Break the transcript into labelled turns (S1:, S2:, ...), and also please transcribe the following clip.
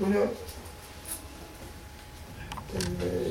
S1: bunu e,